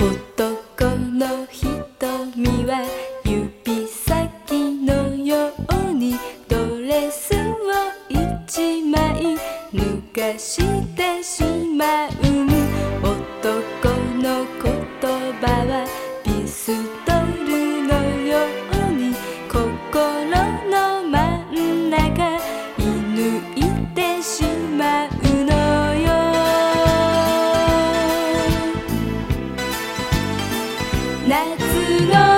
男の瞳は指先のようにドレスを一枚脱がしてしまう男の言葉はピストルのように心の真夏の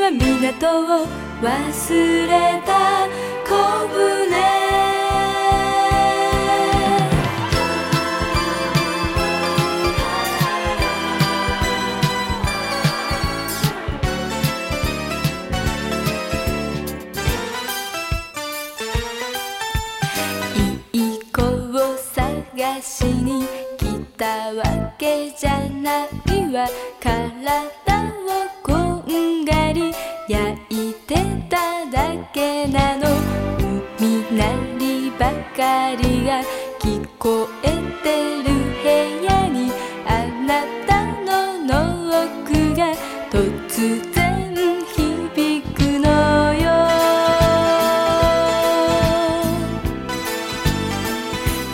は港を忘れた。小舟。いい子を探しに来たわけじゃないわ。体聞こえてる部屋にあなたのノックが突然響くのよ。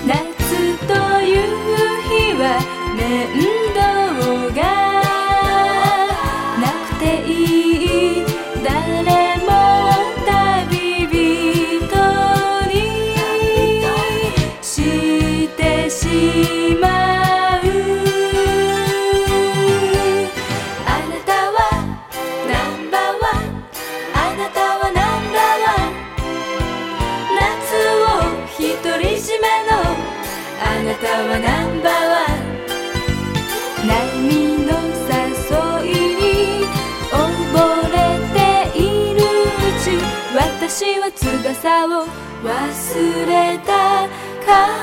夏という日は年なたはナンバーワン波の誘いに溺れているうち。私は翼を忘れた。から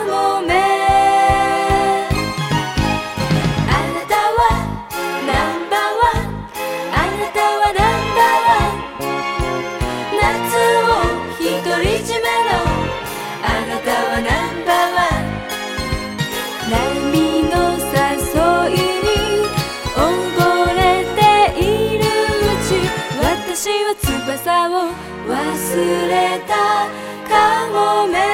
さを忘れたかもめ